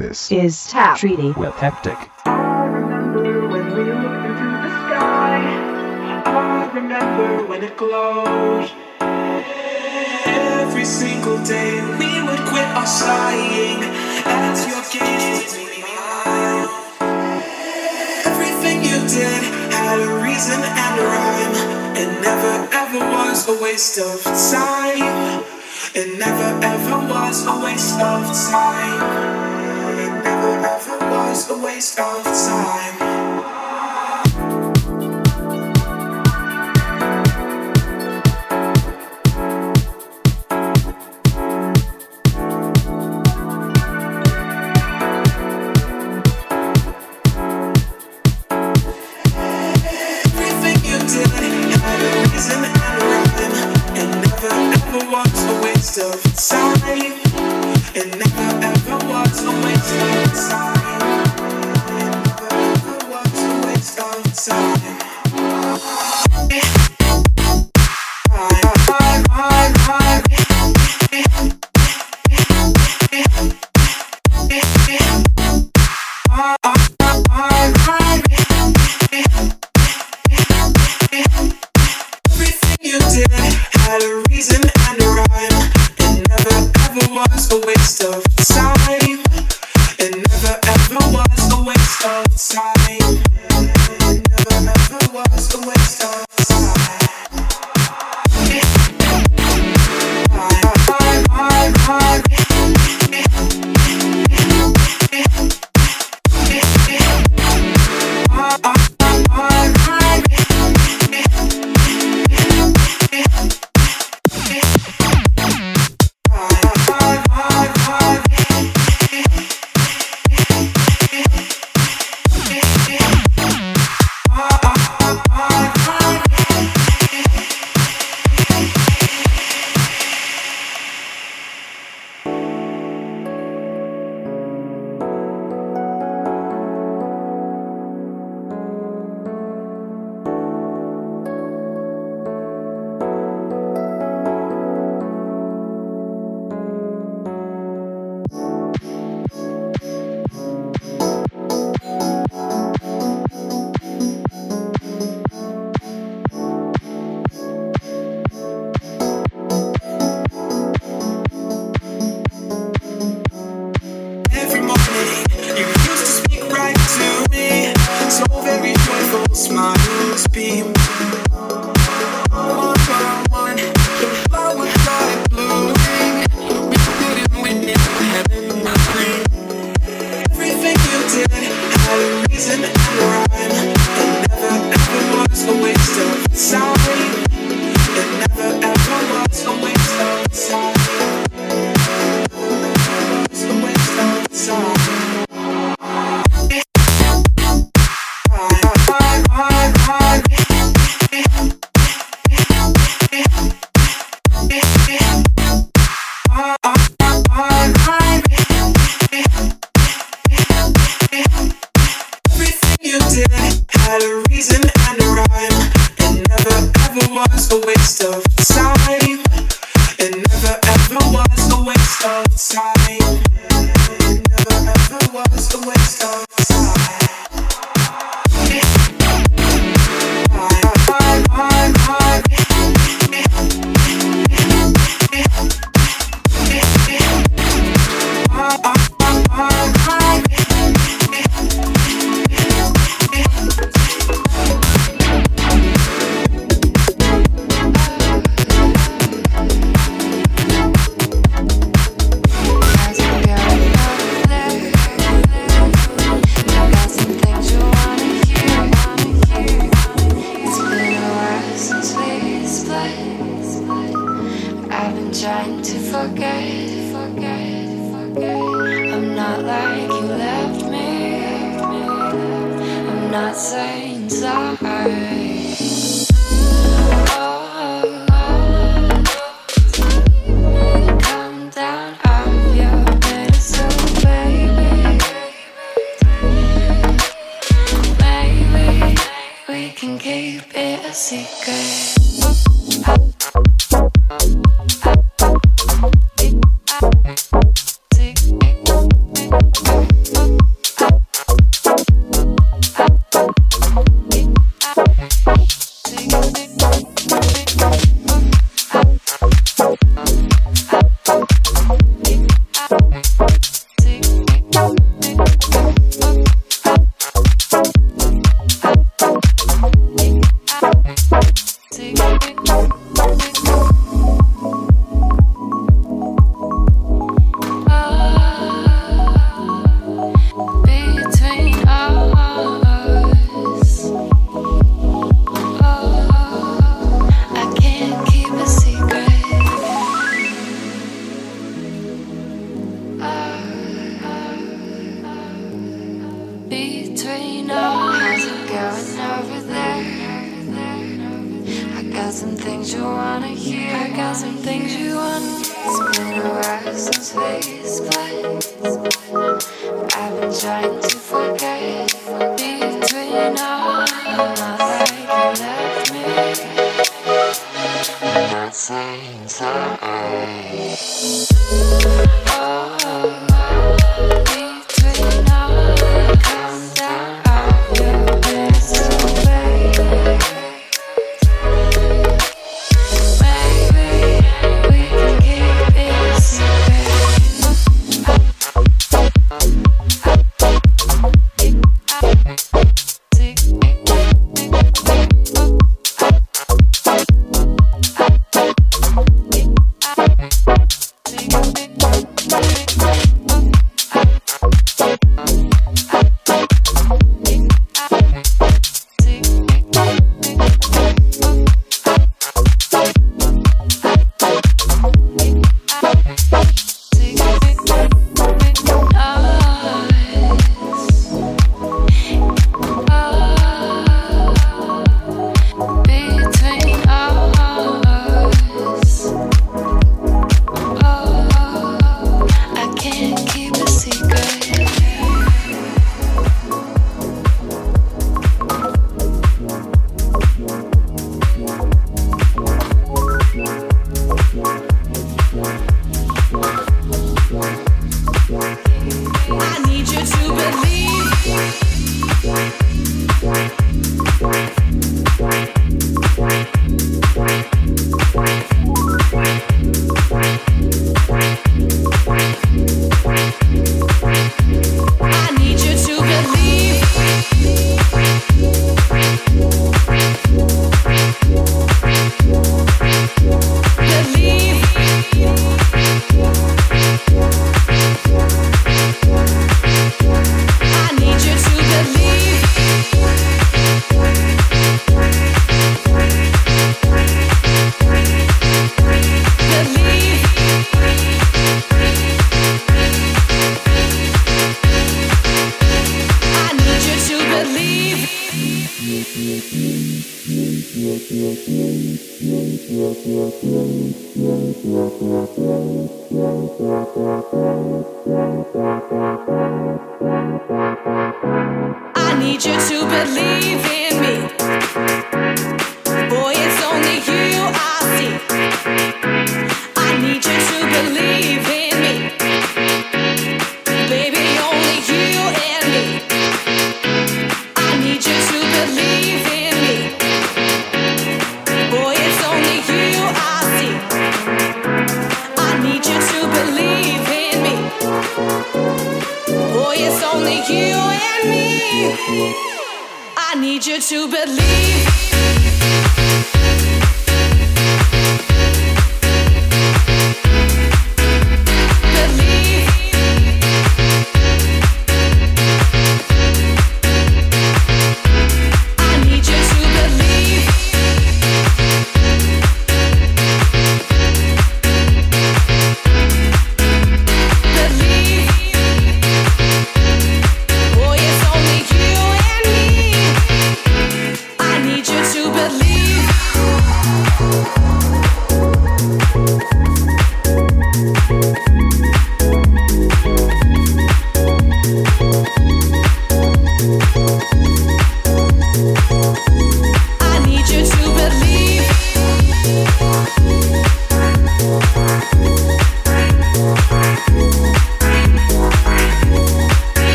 This is Tap Treaty with Hectic. I remember when we looked into the sky. I remember when it glowed. Every single day we would quit our sighing as your gaze me Everything you did had a reason and a rhyme. It never ever was a waste of time. It never ever was a waste of time never ever was a waste of time.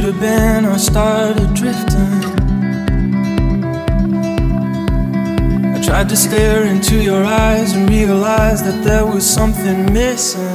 should have been, I started drifting. I tried to stare into your eyes and realize that there was something missing.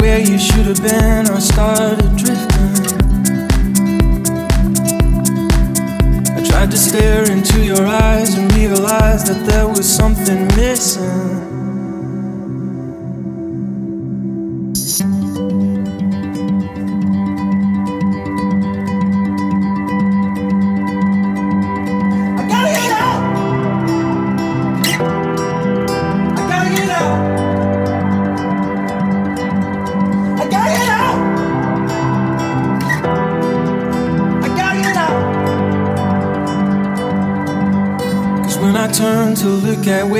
Where you should have been, I started drifting. I tried to stare into your eyes and realize that there was something missing.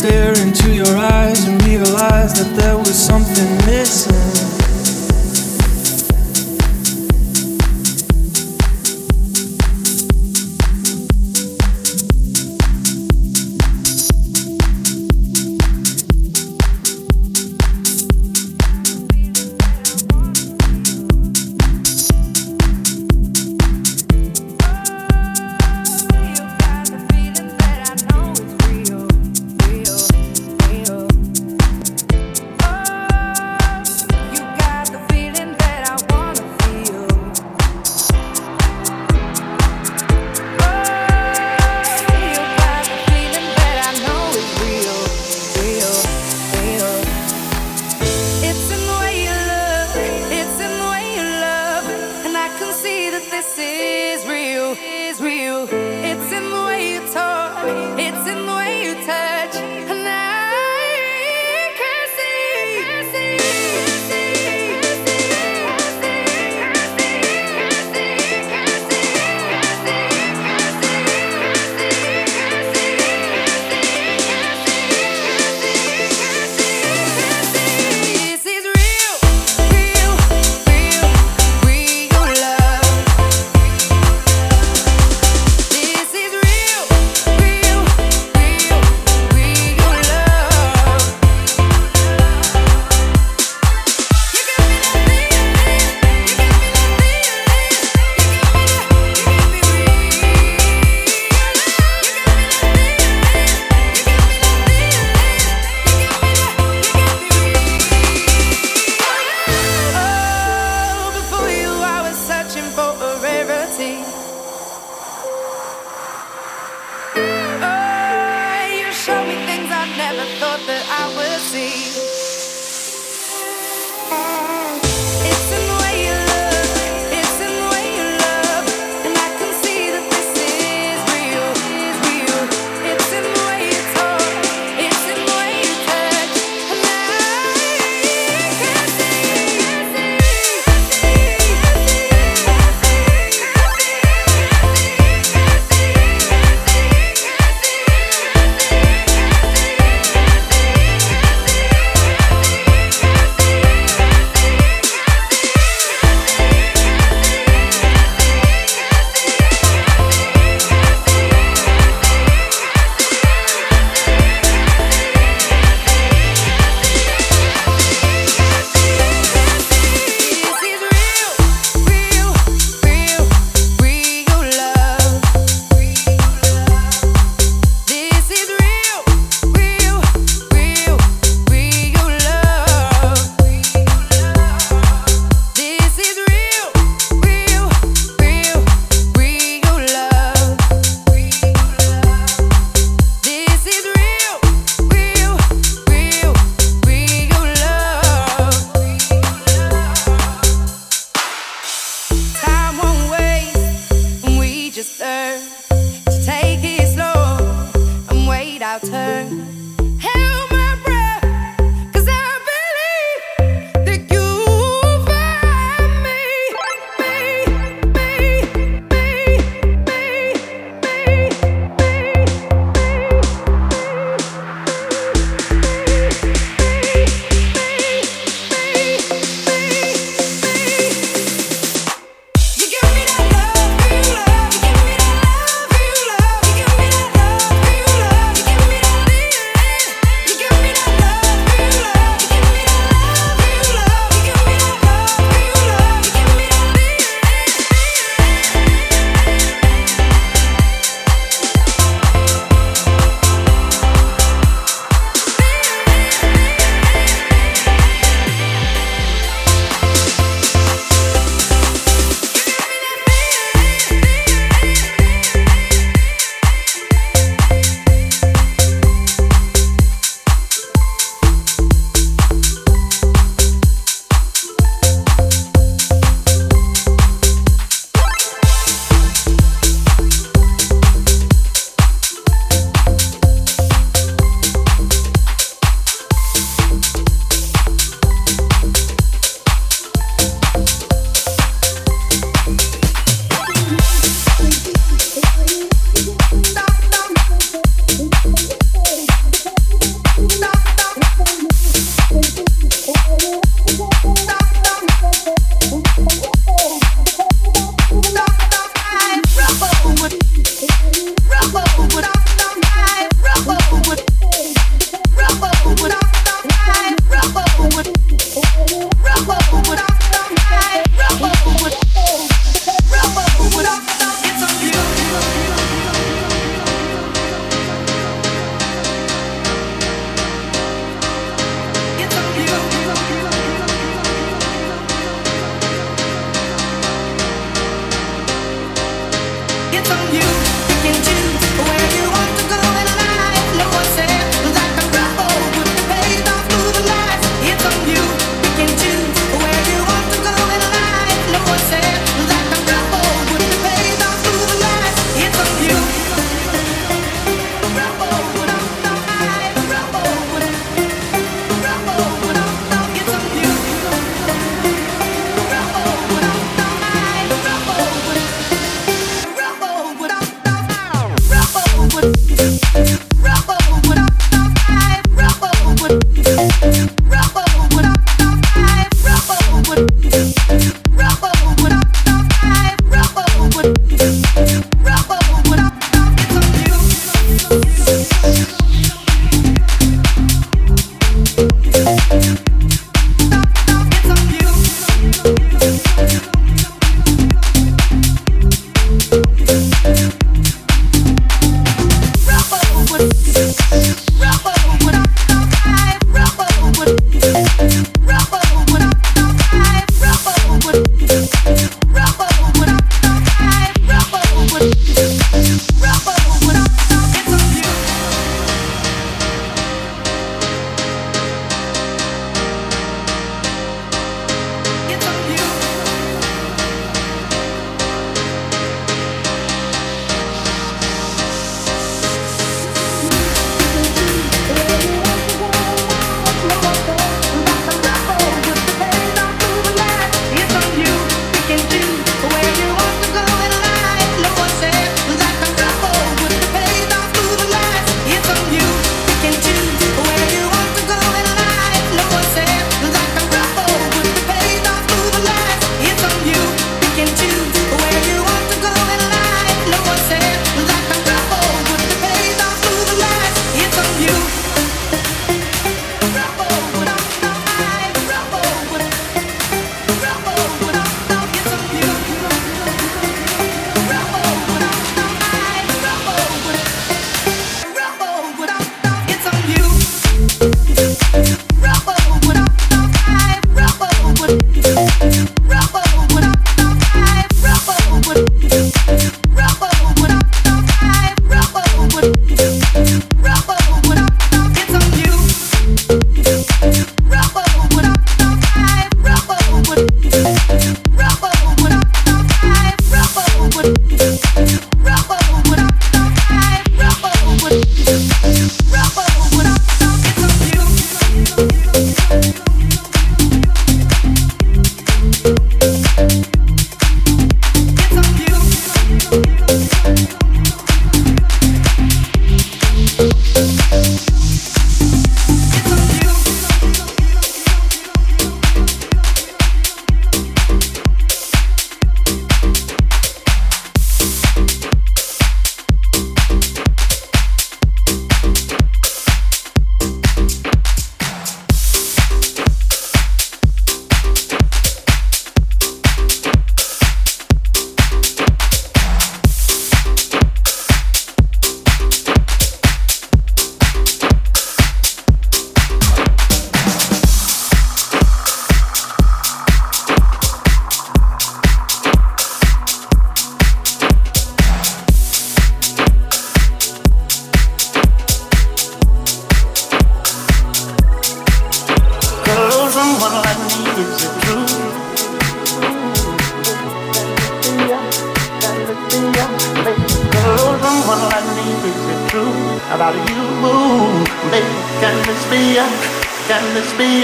stare into your eyes and realize that there was something missing.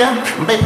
A, baby?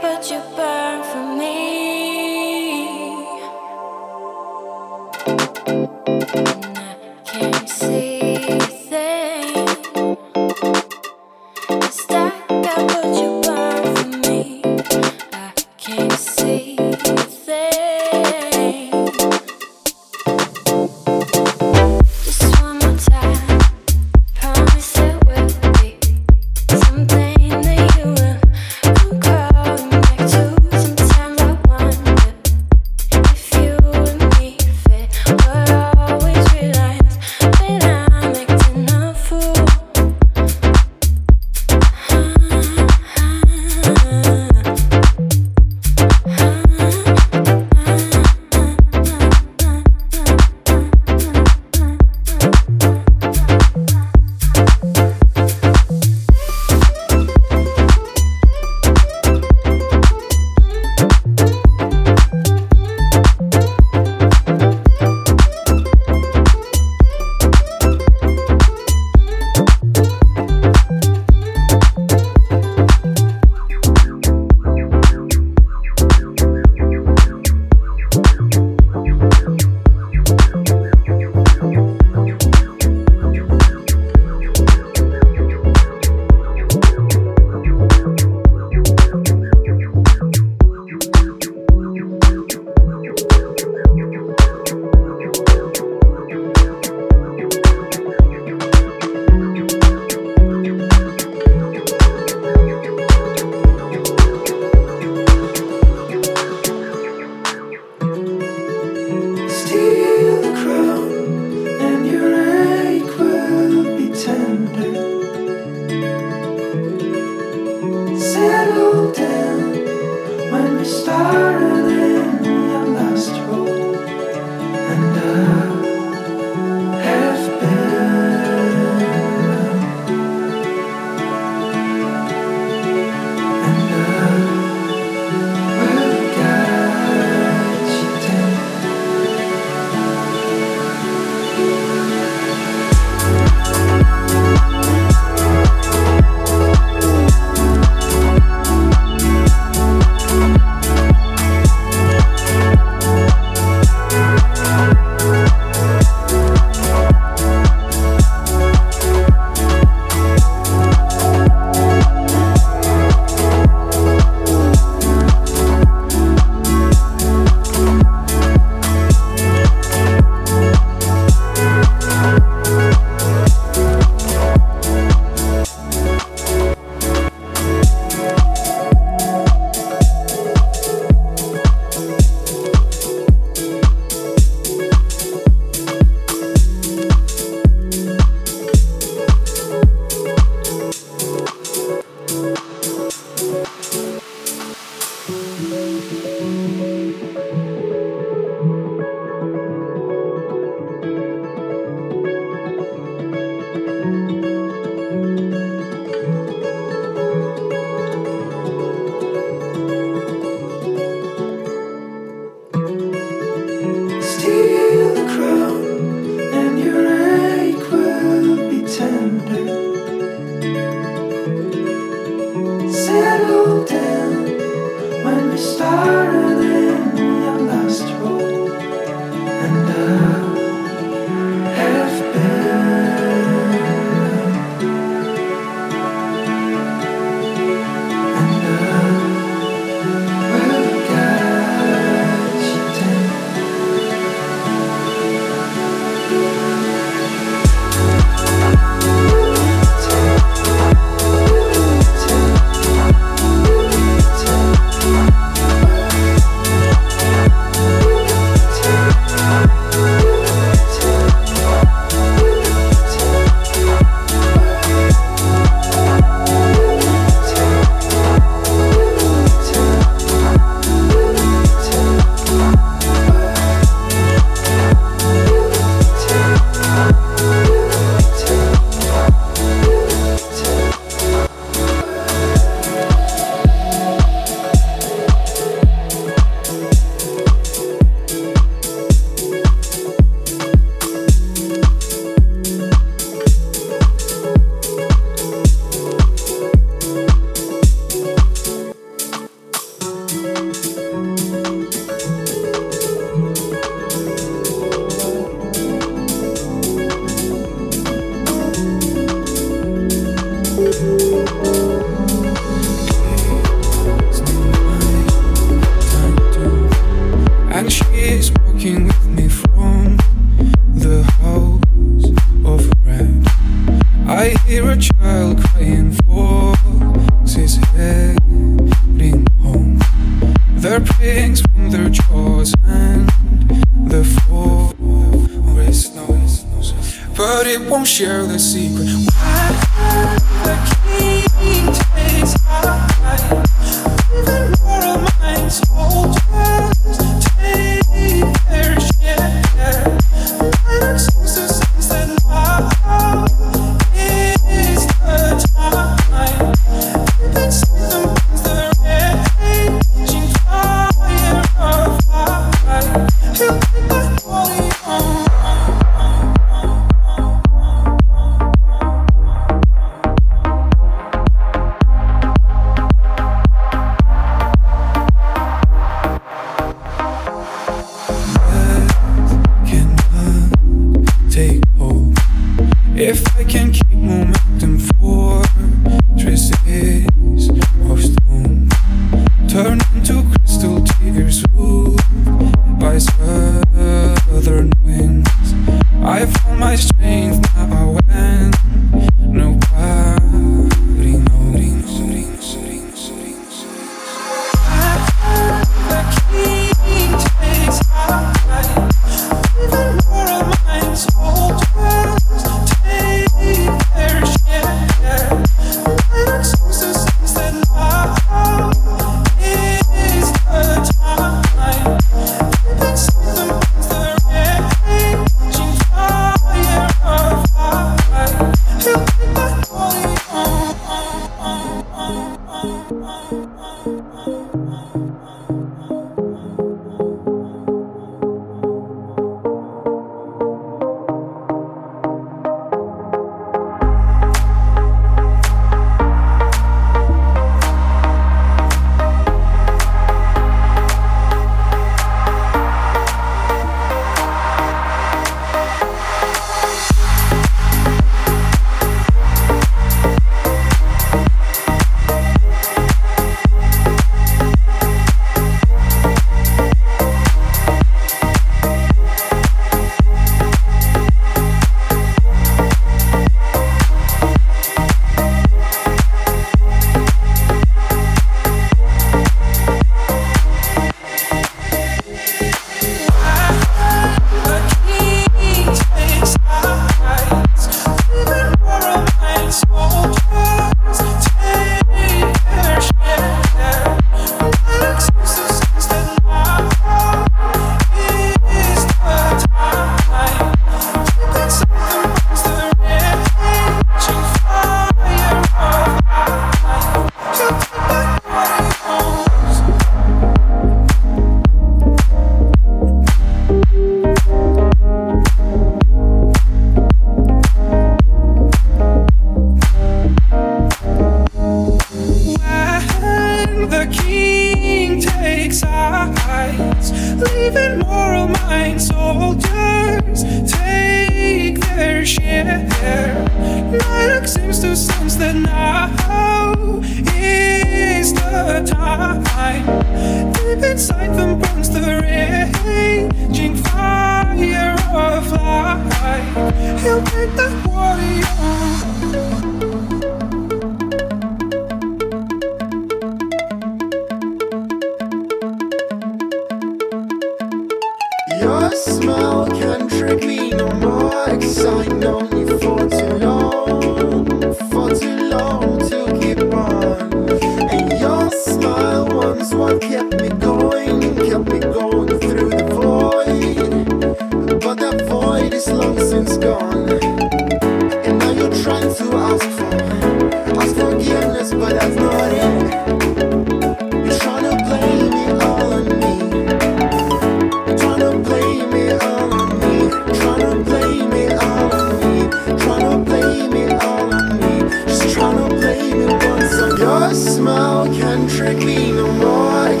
Your smile can trick me No more. You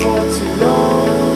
for too long.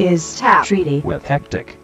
Is Tap Treaty with Hectic.